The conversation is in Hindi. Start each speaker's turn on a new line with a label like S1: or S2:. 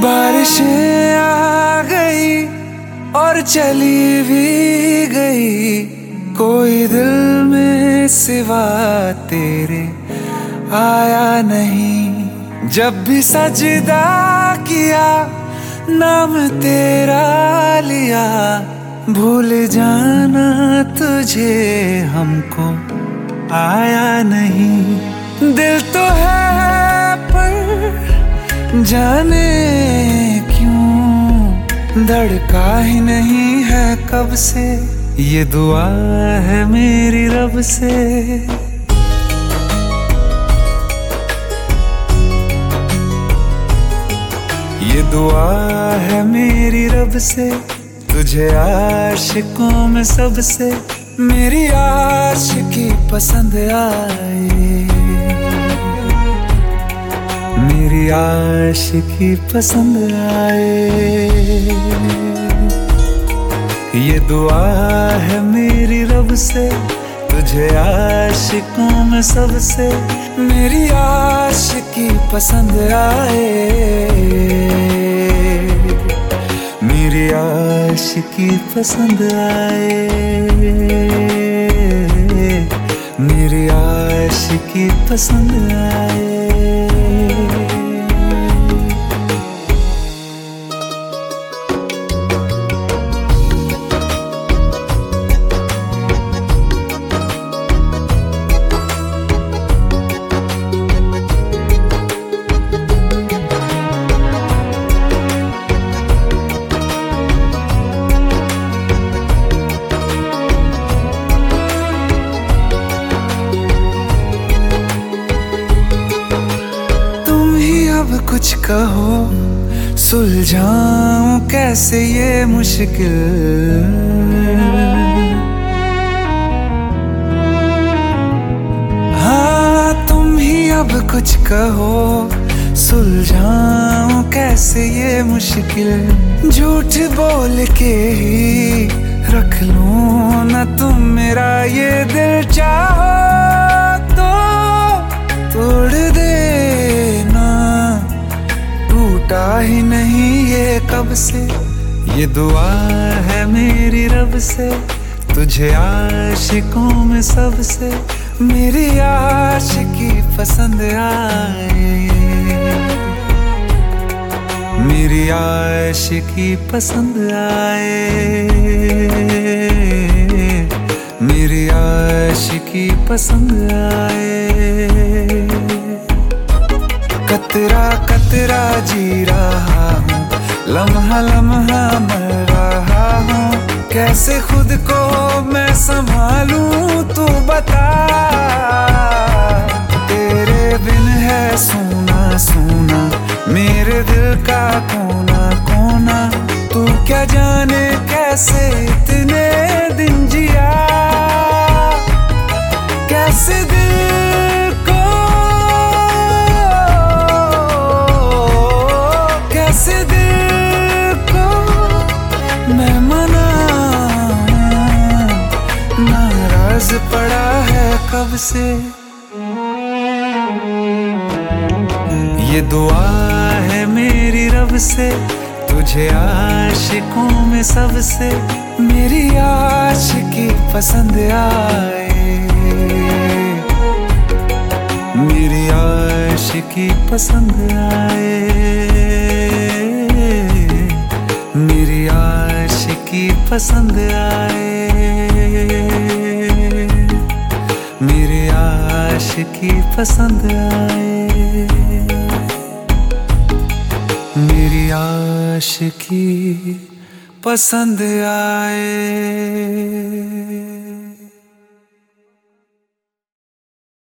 S1: बारिशें आ गई और चली भी गई। कोई दिल में सिवा तेरे आया नहीं। जब भी सजदा किया, नाम तेरा लिया। भूल जाना तुझे हमको आया नहीं। दिल तो है जाने क्यों? धड़का ही नहीं है कब से? ये दुआ है मेरी रब से। ये दुआ है मेरी रब से, तुझे आशिकों में सबसे। मेरी आशिकी पसंद आए। मेरी आशिकी पसंद आए। ये दुआ है मेरी रब से, तुझे आशिकों में सबसे। मेरी आशिकी पसंद आए। मेरी आशिकी पसंद आए। अब कुछ कहो, सुलझाऊं कैसे ये मुश्किल? हाँ तुम ही अब कुछ कहो, सुलझाऊं कैसे ये मुश्किल? झूठ बोल के ही रख लूँ ना तुम मेरा ये दिल चाहो। कब से। ये दुआ है मेरी रब से, तुझे आशिकों में सबसे। मेरी आशिकी पसंद आए। मेरी आशिकी पसंद आए। मेरी आशिकी पसंद आए। कतरा कतरा जी रहा हूँ। लम्हा लम्हा मर रहा हूँ। कैसे खुद को मैं संभालूं, तू बता। तेरे बिन है सोना सोना, मेरे दिल का कोना कोना। तू क्या जाने कैसे इतने दिन जिया? कैसे दिल कब से? ये दुआ है मेरी रब से, तुझे आशिकों में सबसे मेरी आशिकी पसंद आए। मेरी आशिकी पसंद आए। मेरी आशिकी पसंद आए। आशिकी पसंद आए। मेरी आश की पसंद आए।